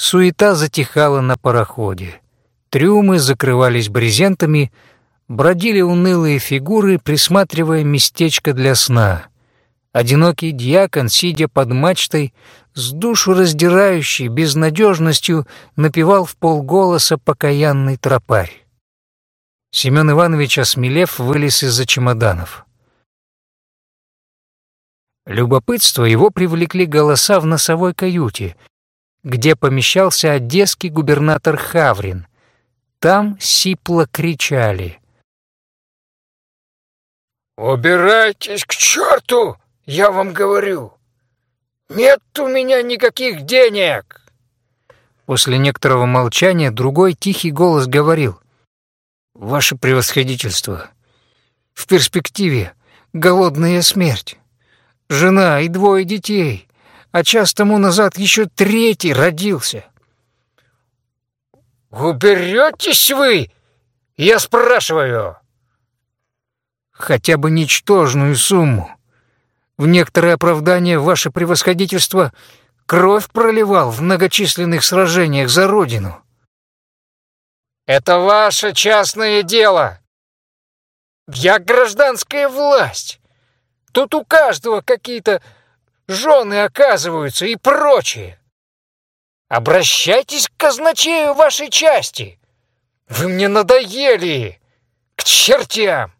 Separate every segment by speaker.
Speaker 1: Суета затихала на пароходе. Трюмы закрывались брезентами, бродили унылые фигуры, присматривая местечко для сна. Одинокий дьякон, сидя под мачтой, с душу раздирающей безнадежностью напевал в полголоса покаянный тропарь. Семен Иванович, осмелев, вылез из-за чемоданов. Любопытство его привлекли голоса в носовой каюте, где помещался одесский губернатор Хаврин. Там сипло кричали.
Speaker 2: «Убирайтесь к черту, я вам говорю! Нет у меня никаких денег!»
Speaker 1: После некоторого молчания другой тихий голос говорил. «Ваше превосходительство, в перспективе голодная смерть жена и двое детей, а час тому назад еще третий родился.
Speaker 2: «Уберетесь вы, я спрашиваю?»
Speaker 1: «Хотя бы ничтожную сумму. В некоторое оправдание ваше превосходительство кровь проливал в многочисленных сражениях за родину».
Speaker 2: «Это ваше частное дело. Я гражданская власть. Тут у каждого какие-то жены оказываются и прочее. Обращайтесь к казначею вашей части. Вы мне надоели. К чертям!»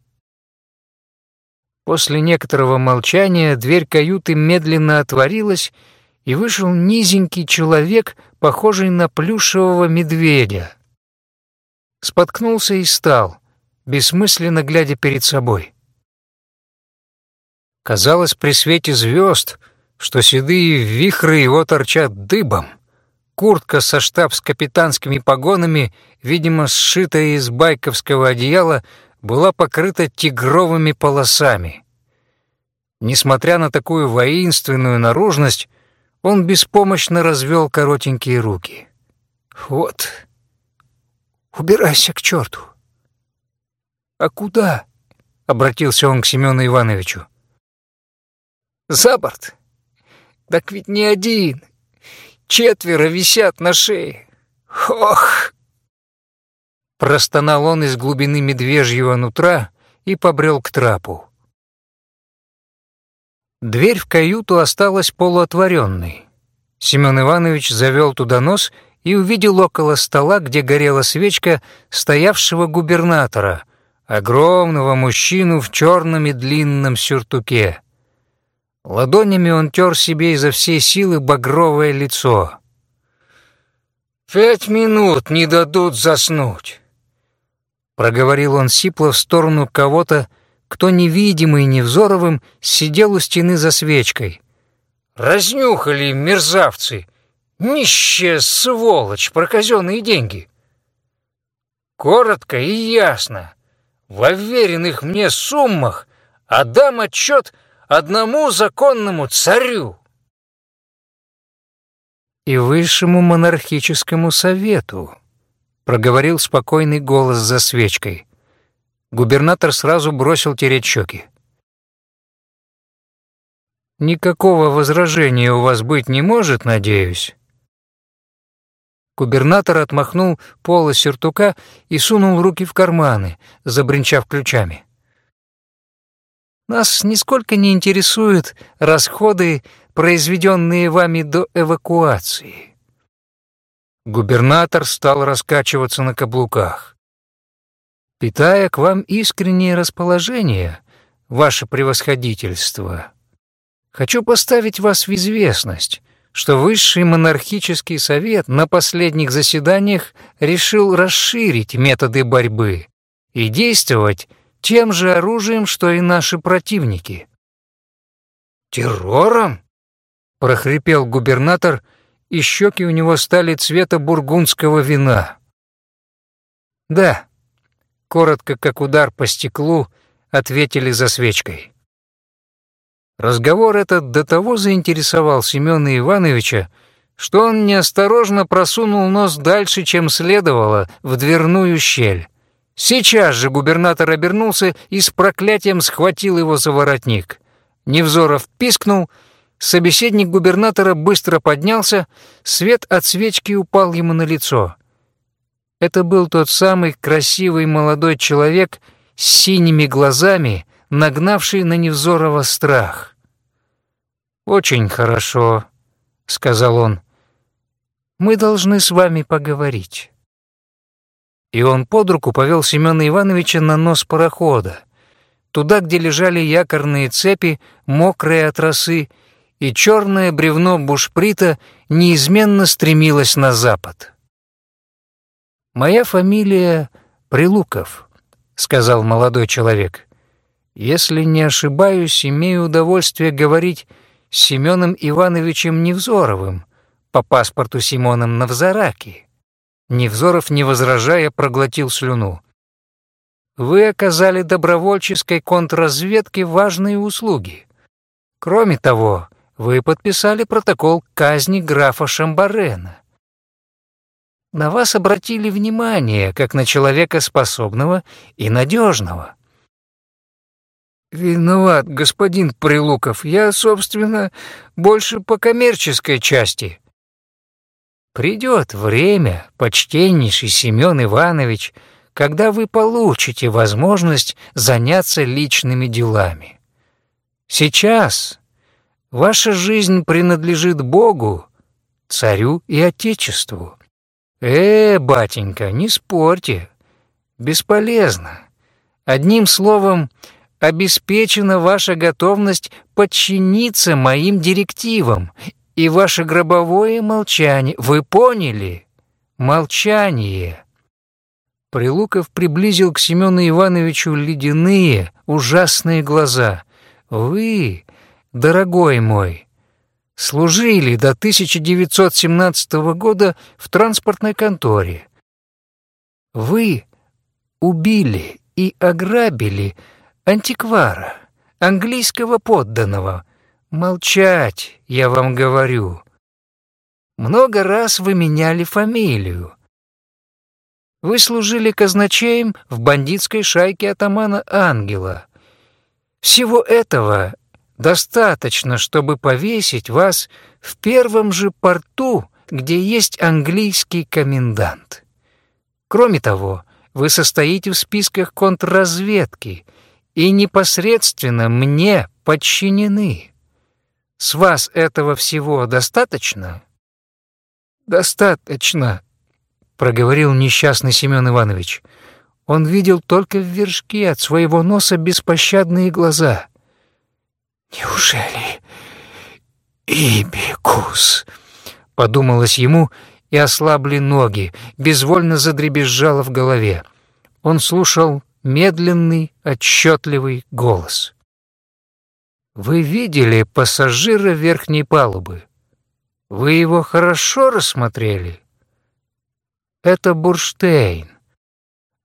Speaker 1: После некоторого молчания дверь каюты медленно отворилась, и вышел низенький человек, похожий на плюшевого медведя. Споткнулся и стал, бессмысленно глядя перед собой. Казалось при свете звезд, что седые вихры его торчат дыбом. Куртка со штабс-капитанскими погонами, видимо, сшитая из байковского одеяла, была покрыта тигровыми полосами. Несмотря на такую воинственную наружность, он беспомощно развел коротенькие руки. «Вот, убирайся к черту!» «А куда?» — обратился он к Семену Ивановичу. За борт? Так ведь не один. Четверо висят на шее. Ох!» Простонал он из глубины медвежьего нутра и побрел к трапу. Дверь в каюту осталась полуотворенной. Семен Иванович завел туда нос и увидел около стола, где горела свечка, стоявшего губернатора, огромного мужчину в черном и длинном сюртуке. Ладонями он тер себе изо всей силы багровое лицо.
Speaker 2: «Пять минут не дадут заснуть!»
Speaker 1: Проговорил он сипло в сторону кого-то, кто невидимый невзоровым сидел у стены за свечкой.
Speaker 2: «Разнюхали мерзавцы! Нищая сволочь про казенные деньги!» Коротко и ясно. В уверенных мне суммах отдам отчет — одному законному царю.
Speaker 1: И высшему монархическому совету, проговорил спокойный голос за свечкой. Губернатор сразу бросил тереть щеки. «Никакого возражения у вас быть не может, надеюсь?» Губернатор отмахнул пола сюртука и сунул руки в карманы, забринчав ключами. Нас нисколько не интересуют расходы, произведенные вами до эвакуации. Губернатор стал раскачиваться на каблуках. Питая к вам искреннее расположение, ваше превосходительство, хочу поставить вас в известность, что Высший монархический совет на последних заседаниях решил расширить методы борьбы и действовать тем же оружием, что и наши противники.
Speaker 2: «Террором?»
Speaker 1: — прохрипел губернатор, и щеки у него стали цвета бургундского вина. «Да», — коротко, как удар по стеклу, ответили за свечкой. Разговор этот до того заинтересовал Семена Ивановича, что он неосторожно просунул нос дальше, чем следовало, в дверную щель. Сейчас же губернатор обернулся и с проклятием схватил его за воротник. Невзоров пискнул, Собеседник губернатора быстро поднялся, свет от свечки упал ему на лицо. Это был тот самый красивый молодой человек с синими глазами, нагнавший на Невзорова страх. «Очень хорошо», — сказал он. «Мы должны с вами поговорить». И он под руку повел Семена Ивановича на нос парохода, туда, где лежали якорные цепи, мокрые от росы, и черное бревно бушприта неизменно стремилось на запад. «Моя фамилия Прилуков», — сказал молодой человек. «Если не ошибаюсь, имею удовольствие говорить с Семеном Ивановичем Невзоровым, по паспорту Симоном Навзараки». Невзоров, не возражая, проглотил слюну. «Вы оказали добровольческой контрразведке важные услуги. Кроме того, вы подписали протокол казни графа Шамбарена. На вас обратили внимание, как на человека способного и надежного. «Виноват, господин Прилуков. Я, собственно, больше по коммерческой части». «Придет время, почтеннейший Семен Иванович, когда вы получите возможность заняться личными делами. Сейчас Ваша жизнь принадлежит Богу, царю и Отечеству. Э, батенька, не спорьте. Бесполезно. Одним словом, обеспечена ваша готовность подчиниться моим директивам и ваше гробовое молчание. Вы поняли? Молчание. Прилуков приблизил к Семену Ивановичу ледяные, ужасные глаза. Вы дорогой мой, служили до 1917 года в транспортной конторе. Вы убили и ограбили антиквара, английского подданного. Молчать, я вам говорю. Много раз вы меняли фамилию. Вы служили казначеем в бандитской шайке атамана Ангела. Всего этого Достаточно, чтобы повесить вас в первом же порту, где есть английский комендант. Кроме того, вы состоите в списках контрразведки и непосредственно мне подчинены. С вас этого всего достаточно? Достаточно, проговорил несчастный Семен Иванович. Он видел только в вершке от своего носа беспощадные глаза — «Неужели Ибикус?» — подумалось ему, и ослабли ноги, безвольно задребезжало в голове. Он слушал медленный, отчетливый голос. «Вы видели пассажира верхней палубы? Вы его хорошо рассмотрели? Это Бурштейн,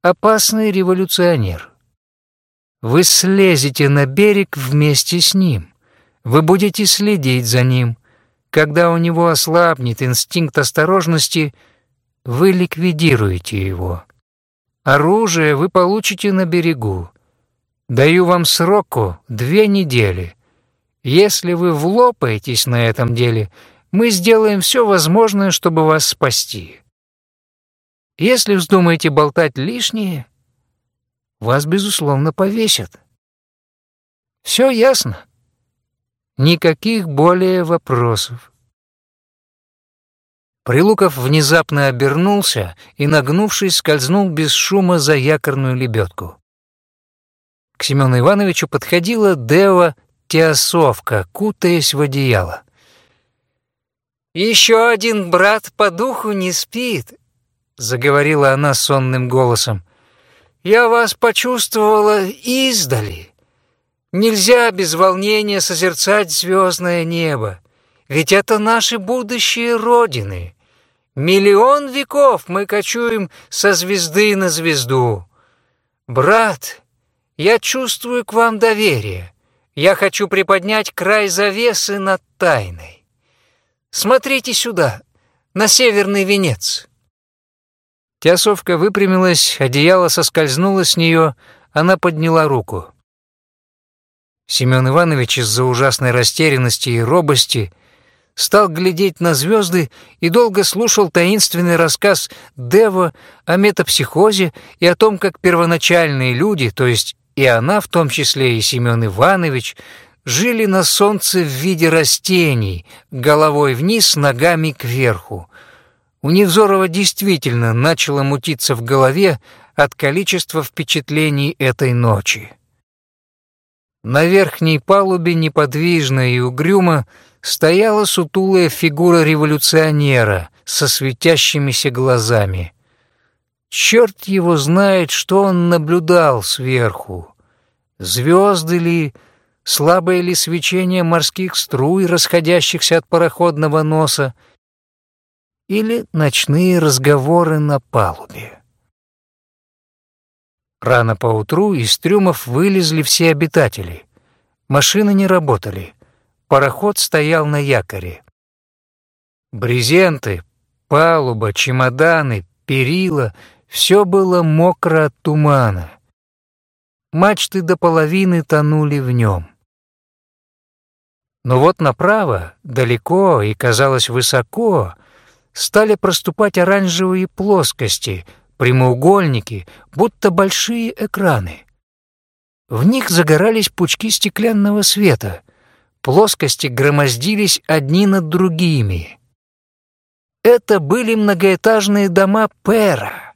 Speaker 1: опасный революционер. Вы слезете на берег вместе с ним. Вы будете следить за ним. Когда у него ослабнет инстинкт осторожности, вы ликвидируете его. Оружие вы получите на берегу. Даю вам сроку две недели. Если вы влопаетесь на этом деле, мы сделаем все возможное, чтобы вас спасти. Если вздумаете болтать лишнее, вас, безусловно, повесят. Все ясно. Никаких более вопросов. Прилуков внезапно обернулся и, нагнувшись, скользнул без шума за якорную лебедку. К Семену Ивановичу подходила Дева Теосовка, кутаясь в одеяло. «Еще один брат по духу не спит», — заговорила она сонным голосом. Я вас почувствовала издали. Нельзя без волнения созерцать звездное небо, ведь это наши будущие родины. Миллион веков мы кочуем со звезды на звезду. Брат, я чувствую к вам доверие. Я хочу приподнять край завесы над тайной. Смотрите сюда, на северный венец. Теосовка выпрямилась, одеяло соскользнуло с нее, она подняла руку. Семен Иванович из-за ужасной растерянности и робости стал глядеть на звезды и долго слушал таинственный рассказ Дева о метапсихозе и о том, как первоначальные люди, то есть и она, в том числе и Семен Иванович, жили на солнце в виде растений, головой вниз, ногами кверху. У Невзорова действительно начало мутиться в голове от количества впечатлений этой ночи. На верхней палубе неподвижно и угрюмо стояла сутулая фигура революционера со светящимися глазами. Черт его знает, что он наблюдал сверху. Звезды ли, слабое ли свечение морских струй, расходящихся от пароходного носа, или ночные разговоры на палубе. Рано поутру из трюмов вылезли все обитатели. Машины не работали. Пароход стоял на якоре. Брезенты, палуба, чемоданы, перила — все было мокро от тумана. Мачты до половины тонули в нем. Но вот направо, далеко и, казалось, высоко, стали проступать оранжевые плоскости — прямоугольники, будто большие экраны. В них загорались пучки стеклянного света, плоскости громоздились одни над другими. Это были многоэтажные дома Пера.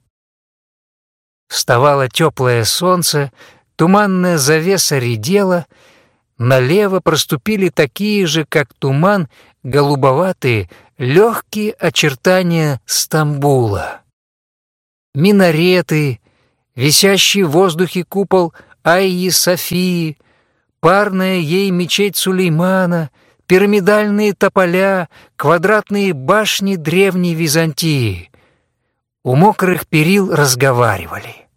Speaker 1: Вставало теплое солнце, туманная завеса редела, налево проступили такие же, как туман, голубоватые, легкие очертания Стамбула минареты, висящий в воздухе купол Айи Софии, парная ей мечеть Сулеймана, пирамидальные тополя, квадратные башни древней Византии. У мокрых перил разговаривали.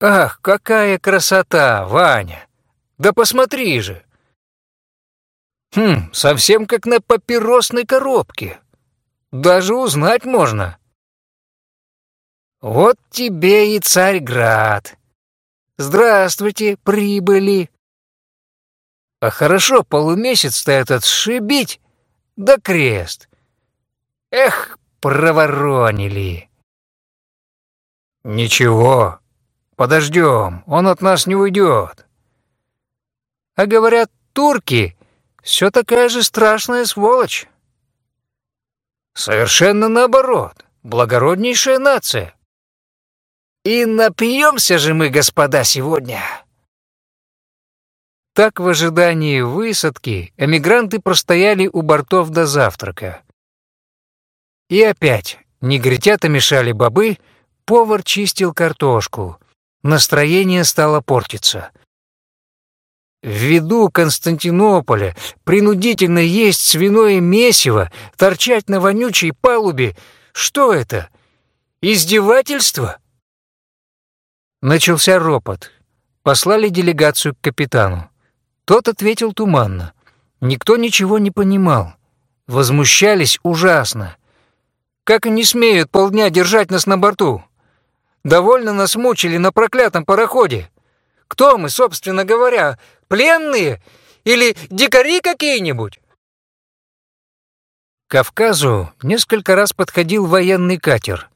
Speaker 1: «Ах, какая красота, Ваня! Да посмотри же!» «Хм, совсем как на папиросной коробке. Даже узнать можно, вот тебе и Царьград. Здравствуйте, прибыли. А хорошо полумесяц-то этот сшибить, да крест. Эх, проворонили. Ничего, подождем, он от нас не уйдет. А говорят, турки все такая же страшная сволочь. Совершенно наоборот, благороднейшая нация. И напьемся же мы, господа, сегодня. Так в ожидании высадки эмигранты простояли у бортов до завтрака. И опять негритята мешали бобы, повар чистил картошку. Настроение стало портиться. Ввиду Константинополя принудительно есть свиное месиво, торчать на вонючей палубе. Что это? Издевательство? Начался ропот. Послали делегацию к капитану. Тот ответил туманно. Никто ничего не понимал. Возмущались ужасно. Как они смеют полдня держать нас на борту? Довольно нас мучили на проклятом пароходе. Кто мы, собственно говоря, пленные или дикари какие-нибудь? К Кавказу несколько раз подходил военный катер.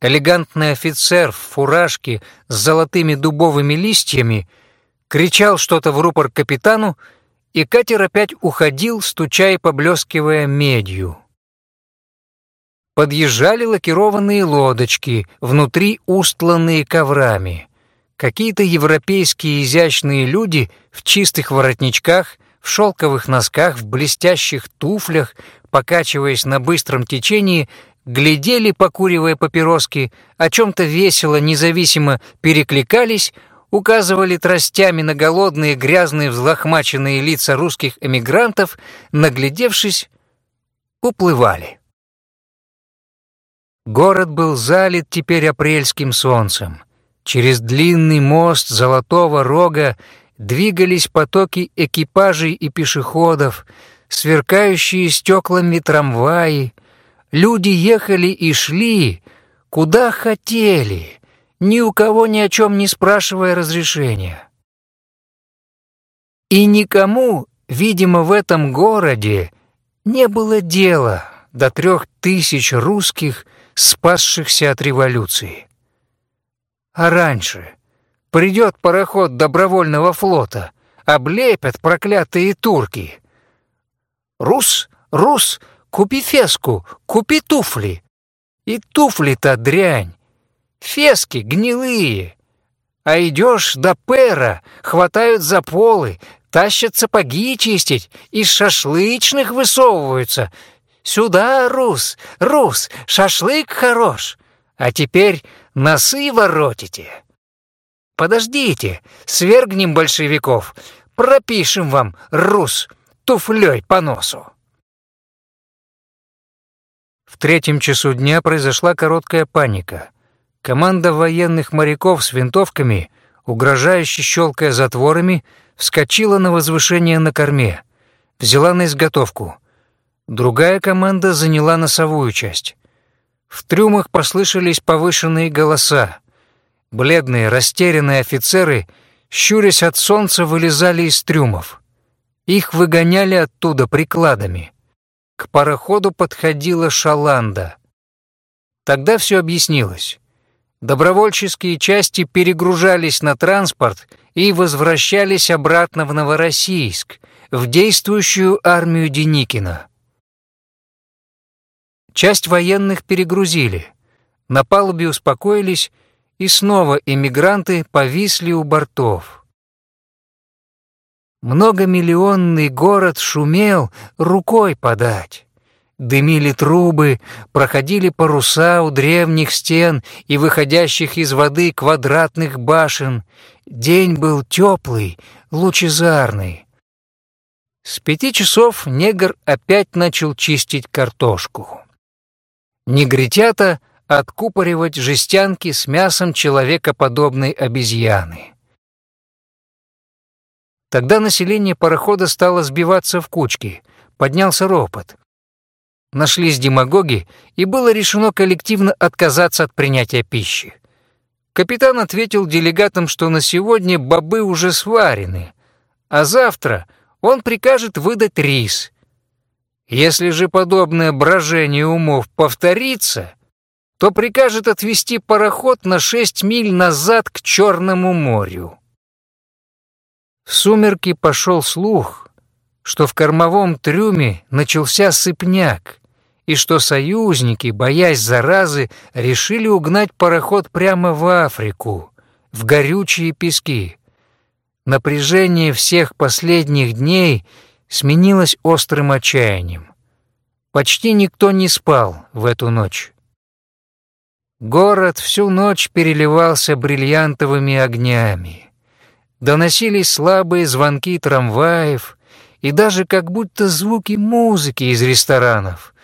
Speaker 1: Элегантный офицер в фуражке с золотыми дубовыми листьями кричал что-то в рупор капитану, и катер опять уходил, стуча и поблескивая медью. Подъезжали лакированные лодочки, внутри устланные коврами. Какие-то европейские изящные люди в чистых воротничках, в шелковых носках, в блестящих туфлях, покачиваясь на быстром течении, глядели, покуривая папироски, о чем-то весело, независимо перекликались, указывали тростями на голодные, грязные, взлохмаченные лица русских эмигрантов, наглядевшись, уплывали. Город был залит теперь апрельским солнцем. Через длинный мост Золотого Рога двигались потоки экипажей и пешеходов, сверкающие стеклами трамваи, Люди ехали и шли, куда хотели, ни у кого ни о чем не спрашивая разрешения. И никому, видимо, в этом городе не было дела до трех тысяч русских, спасшихся от революции. А раньше придет пароход добровольного флота, облепят проклятые турки. «Рус, Рус, купи феску, купи туфли!» И туфли-то дрянь, фески гнилые. А идешь до пера, хватают за полы, тащат сапоги чистить, из шашлычных высовываются. Сюда, Рус, Рус, шашлык хорош. А теперь носы воротите. Подождите, свергнем большевиков, пропишем вам, Рус, туфлей по носу. В третьем часу дня произошла короткая паника. Команда военных моряков с винтовками, угрожающе щелкая затворами, вскочила на возвышение на корме, взяла на изготовку. Другая команда заняла носовую часть. В трюмах послышались повышенные голоса. Бледные, растерянные офицеры, щурясь от солнца, вылезали из трюмов. Их выгоняли оттуда прикладами. К пароходу подходила шаланда. Тогда все объяснилось. Добровольческие части перегружались на транспорт и возвращались обратно в Новороссийск, в действующую армию Деникина. Часть военных перегрузили. На палубе успокоились, и снова эмигранты повисли у бортов. Многомиллионный город шумел рукой подать. Дымили трубы, проходили паруса у древних стен и выходящих из воды квадратных башен. День был теплый, лучезарный. С пяти часов негр опять начал чистить картошку. Негритята откупоривать жестянки с мясом человекоподобной обезьяны. Тогда население парохода стало сбиваться в кучки, поднялся ропот. Нашлись демагоги, и было решено коллективно отказаться от принятия пищи. Капитан ответил делегатам, что на сегодня бобы уже сварены, а завтра он прикажет выдать рис. Если же подобное брожение умов повторится, то прикажет отвести пароход на шесть миль назад к Черному морю. В сумерки пошел слух, что в кормовом трюме начался сыпняк, и что союзники, боясь заразы, решили угнать пароход прямо в Африку, в горючие пески. Напряжение всех последних дней сменилось острым отчаянием. Почти никто не спал в эту ночь. Город всю ночь переливался бриллиантовыми огнями. Доносились слабые звонки трамваев и даже как будто звуки музыки из ресторанов.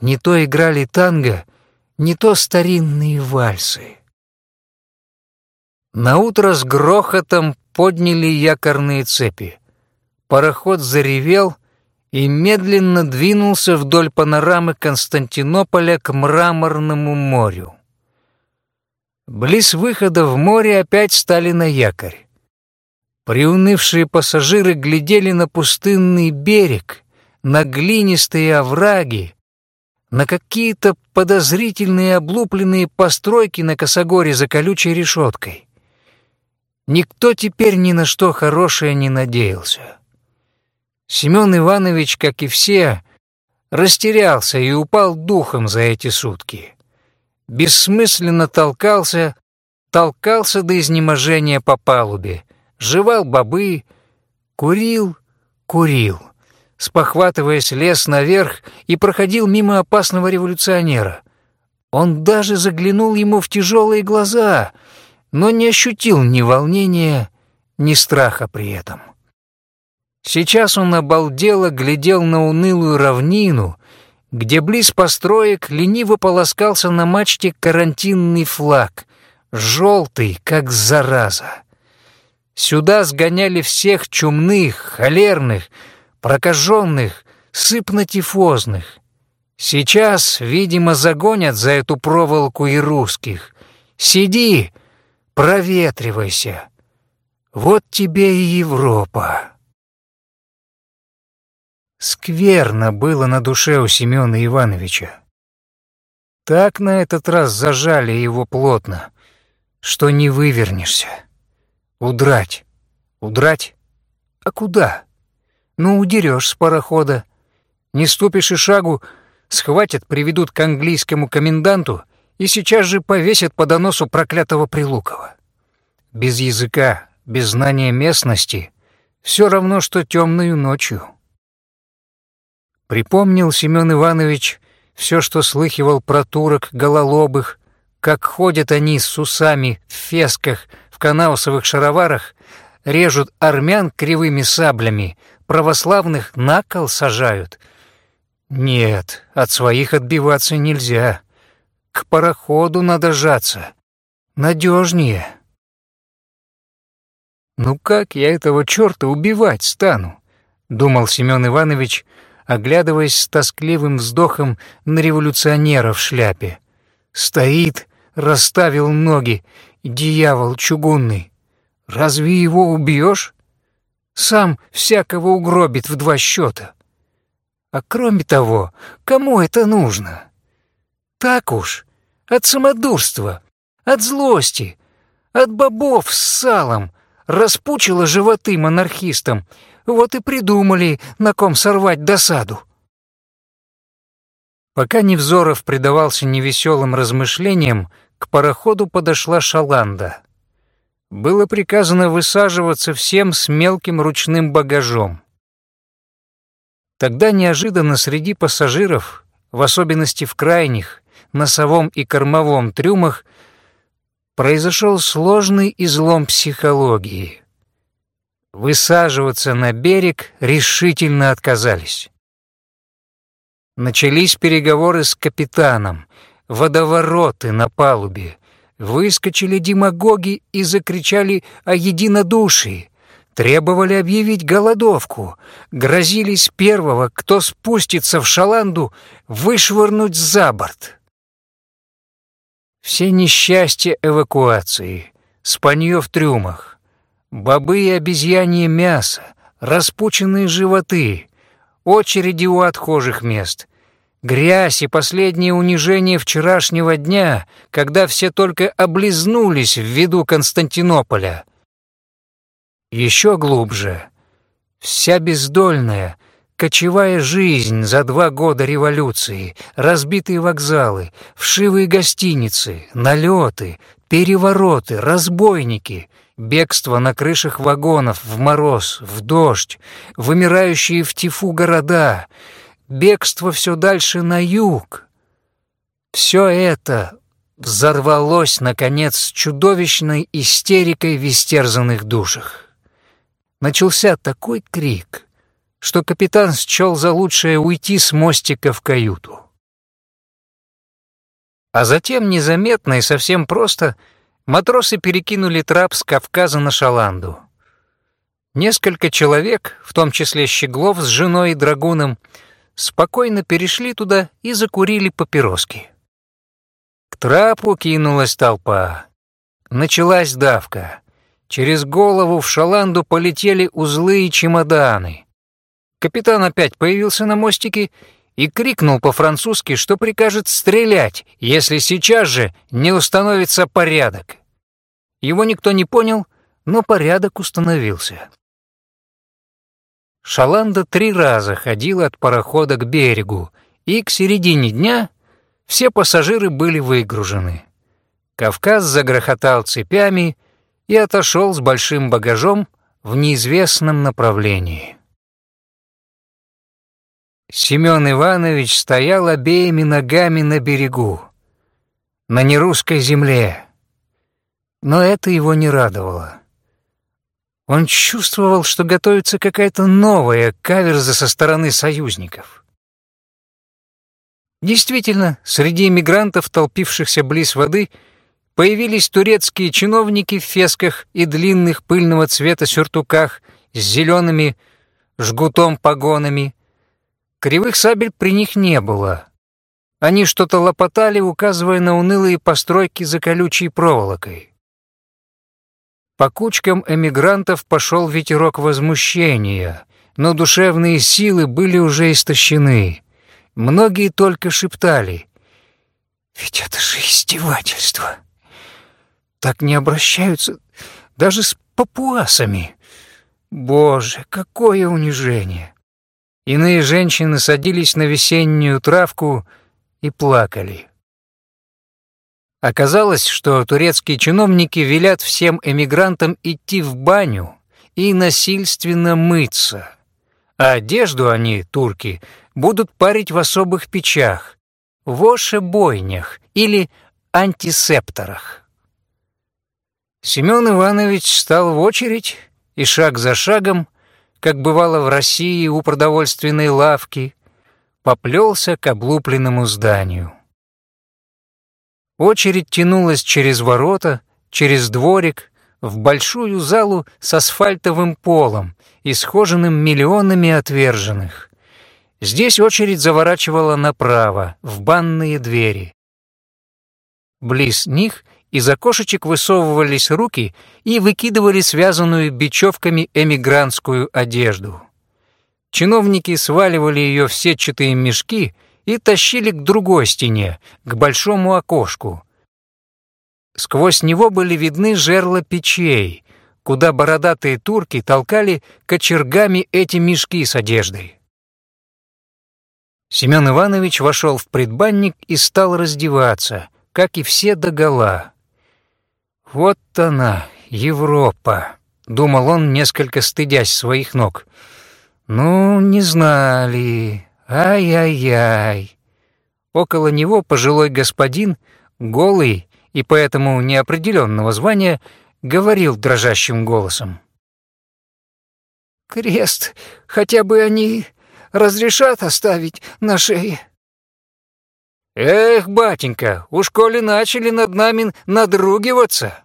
Speaker 1: Не то играли танго, не то старинные вальсы. Наутро с грохотом подняли якорные цепи. Пароход заревел и медленно двинулся вдоль панорамы Константинополя к Мраморному морю. Близ выхода в море опять стали на якорь. Приунывшие пассажиры глядели на пустынный берег, на глинистые овраги, на какие-то подозрительные облупленные постройки на косогоре за колючей решеткой. Никто теперь ни на что хорошее не надеялся. Семен Иванович, как и все, растерялся и упал духом за эти сутки. Бессмысленно толкался, толкался до изнеможения по палубе, жевал бобы, курил, курил спохватываясь, лез наверх и проходил мимо опасного революционера. Он даже заглянул ему в тяжелые глаза, но не ощутил ни волнения, ни страха при этом. Сейчас он обалдело глядел на унылую равнину, где близ построек лениво полоскался на мачте карантинный флаг, желтый, как зараза. Сюда сгоняли всех чумных, холерных, прокаженных, сыпнотифозных. Сейчас, видимо, загонят за эту проволоку и русских. Сиди, проветривайся. Вот тебе и Европа. Скверно было на душе у Семёна Ивановича. Так на этот раз зажали его плотно, что не вывернешься. Удрать. Удрать? А куда? Ну, удерешь с парохода. Не ступишь и шагу, схватят, приведут к английскому коменданту и сейчас же повесят по доносу проклятого Прилукова. Без языка, без знания местности — все равно, что темную ночью. Припомнил Семен Иванович все, что слыхивал про турок гололобых, как ходят они с усами в фесках, в канаусовых шароварах, режут армян кривыми саблями, православных на кол сажают. Нет, от своих отбиваться нельзя. К пароходу надо жаться. Надежнее. «Ну как я этого черта убивать стану?» — думал Семен Иванович, оглядываясь с тоскливым вздохом на революционера в шляпе. «Стоит, расставил ноги, дьявол чугунный. Разве его убьешь? Сам всякого угробит в два счета. А кроме того, кому это нужно? Так уж, от самодурства, от злости, от бобов с салом, распучило животы монархистам, вот и придумали, на ком сорвать досаду. Пока Невзоров предавался невеселым размышлениям, к пароходу подошла Шаланда. Было приказано высаживаться всем с мелким ручным багажом. Тогда неожиданно среди пассажиров, в особенности в крайних, носовом и кормовом трюмах, произошел сложный излом психологии. Высаживаться на берег решительно отказались. Начались переговоры с капитаном, водовороты на палубе. Выскочили демагоги и закричали о единодушии. Требовали объявить голодовку. Грозились первого, кто спустится в шаланду, вышвырнуть за борт. Все несчастья эвакуации, спанье в трюмах, бобы и обезьянье мясо, распученные животы, очереди у отхожих мест, грязь и последнее унижение вчерашнего дня, когда все только облизнулись в виду Константинополя. Еще глубже, вся бездольная, Кочевая жизнь за два года революции, разбитые вокзалы, вшивые гостиницы, налеты, перевороты, разбойники, бегство на крышах вагонов в мороз, в дождь, вымирающие в тифу города, бегство все дальше на юг. Все это взорвалось, наконец, чудовищной истерикой в истерзанных душах. Начался такой крик — что капитан счел за лучшее уйти с мостика в каюту. А затем незаметно и совсем просто матросы перекинули трап с Кавказа на Шаланду. Несколько человек, в том числе Щеглов с женой и драгуном, спокойно перешли туда и закурили папироски. К трапу кинулась толпа. Началась давка. Через голову в шаланду полетели узлы и чемоданы. Капитан опять появился на мостике и крикнул по-французски, что прикажет стрелять, если сейчас же не установится порядок. Его никто не понял, но порядок установился. Шаланда три раза ходила от парохода к берегу, и к середине дня все пассажиры были выгружены. Кавказ загрохотал цепями и отошел с большим багажом в неизвестном направлении. Семен Иванович стоял обеими ногами на берегу, на нерусской земле. Но это его не радовало. Он чувствовал, что готовится какая-то новая каверза со стороны союзников. Действительно, среди эмигрантов, толпившихся близ воды, появились турецкие чиновники в фесках и длинных пыльного цвета сюртуках с зелеными жгутом погонами, Кривых сабель при них не было. Они что-то лопотали, указывая на унылые постройки за колючей проволокой. По кучкам эмигрантов пошел ветерок возмущения, но душевные силы были уже истощены. Многие только шептали. «Ведь это же издевательство! Так не обращаются даже с папуасами! Боже, какое унижение!» Иные женщины садились на весеннюю травку и плакали. Оказалось, что турецкие чиновники велят всем эмигрантам идти в баню и насильственно мыться, а одежду они, турки, будут парить в особых печах, вошебойнях или антисепторах. Семен Иванович стал в очередь и шаг за шагом, как бывало в России у продовольственной лавки, поплелся к облупленному зданию. Очередь тянулась через ворота, через дворик, в большую залу с асфальтовым полом, исхоженным миллионами отверженных. Здесь очередь заворачивала направо, в банные двери. Близ них из окошечек высовывались руки и выкидывали связанную бечевками эмигрантскую одежду. Чиновники сваливали ее в сетчатые мешки — и тащили к другой стене, к большому окошку. Сквозь него были видны жерла печей, куда бородатые турки толкали кочергами эти мешки с одеждой. Семен Иванович вошел в предбанник и стал раздеваться, как и все догола. «Вот она, Европа», — думал он, несколько стыдясь своих ног. «Ну, не знали, Ай-яй-яй. Около него пожилой господин, голый и поэтому неопределенного звания, говорил дрожащим голосом. «Крест хотя бы они разрешат оставить на шее?» «Эх, батенька, уж коли начали над нами надругиваться,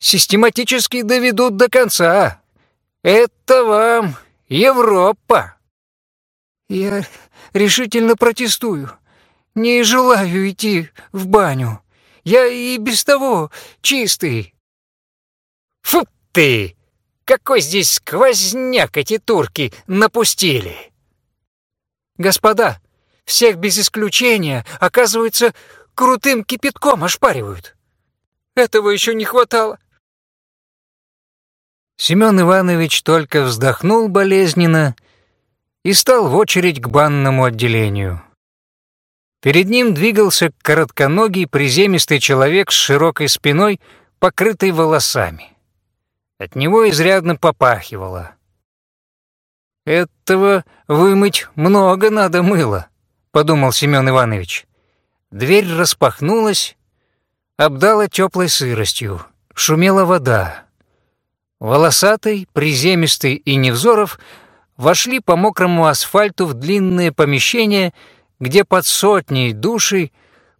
Speaker 1: систематически доведут до конца. Это вам Европа!» Я решительно протестую. Не желаю идти в баню. Я и без того чистый.
Speaker 2: Фу ты! Какой здесь сквозняк эти турки напустили!
Speaker 1: Господа, всех без исключения, оказывается, крутым кипятком ошпаривают. Этого еще не хватало. Семен Иванович только вздохнул болезненно и стал в очередь к банному отделению. Перед ним двигался коротконогий приземистый человек с широкой спиной, покрытой волосами. От него изрядно попахивало. «Этого вымыть много надо мыла», — подумал Семен Иванович. Дверь распахнулась, обдала теплой сыростью, шумела вода. Волосатый, приземистый и Невзоров — вошли по мокрому асфальту в длинное помещение, где под сотней душей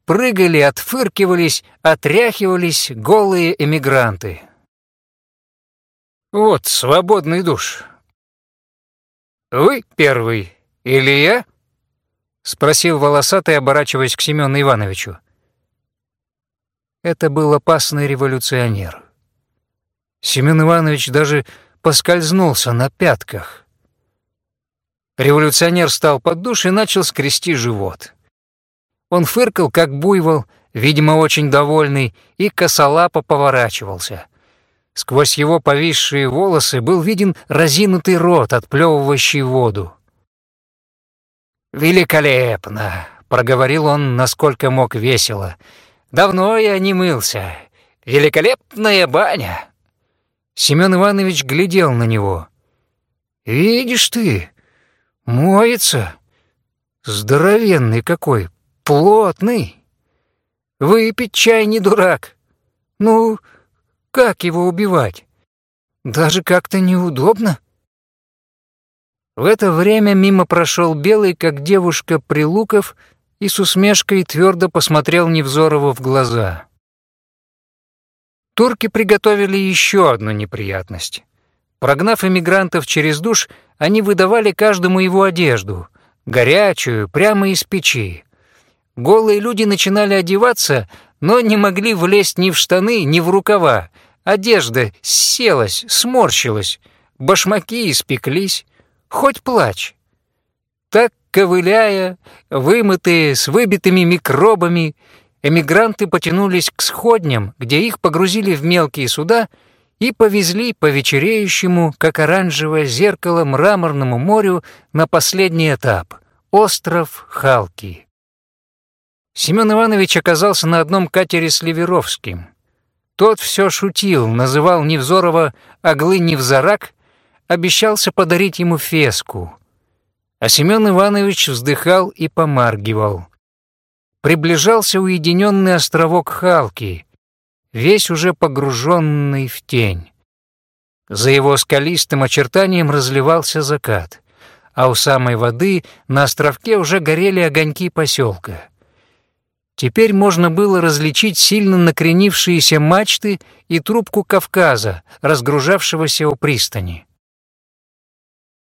Speaker 1: прыгали, отфыркивались, отряхивались голые эмигранты. «Вот свободный душ. Вы первый или я?» — спросил волосатый, оборачиваясь к Семену Ивановичу. Это был опасный революционер. Семен Иванович даже поскользнулся на пятках. Революционер стал под душ и начал скрести живот. Он фыркал, как буйвол, видимо, очень довольный, и косолапо поворачивался. Сквозь его повисшие волосы был виден разинутый рот, отплевывающий воду. «Великолепно!» — проговорил он, насколько мог весело. «Давно я не мылся. Великолепная баня!» Семен Иванович глядел на него. «Видишь ты, Моется. Здоровенный какой, плотный. Выпить чай не дурак. Ну, как его убивать? Даже как-то неудобно. В это время мимо прошел белый, как девушка Прилуков, и с усмешкой твердо посмотрел Невзорову в глаза. Турки приготовили еще одну неприятность. Прогнав эмигрантов через душ, они выдавали каждому его одежду, горячую, прямо из печи. Голые люди начинали одеваться, но не могли влезть ни в штаны, ни в рукава. Одежда селась, сморщилась, башмаки испеклись, хоть плачь. Так, ковыляя, вымытые, с выбитыми микробами, эмигранты потянулись к сходням, где их погрузили в мелкие суда и повезли по вечереющему, как оранжевое зеркало, мраморному морю на последний этап — остров Халки. Семен Иванович оказался на одном катере с Ливеровским. Тот все шутил, называл Невзорова «Оглы Невзорак», обещался подарить ему феску. А Семен Иванович вздыхал и помаргивал. Приближался уединенный островок Халки, весь уже погруженный в тень. За его скалистым очертанием разливался закат, а у самой воды на островке уже горели огоньки поселка. Теперь можно было различить сильно накренившиеся мачты и трубку Кавказа, разгружавшегося у пристани.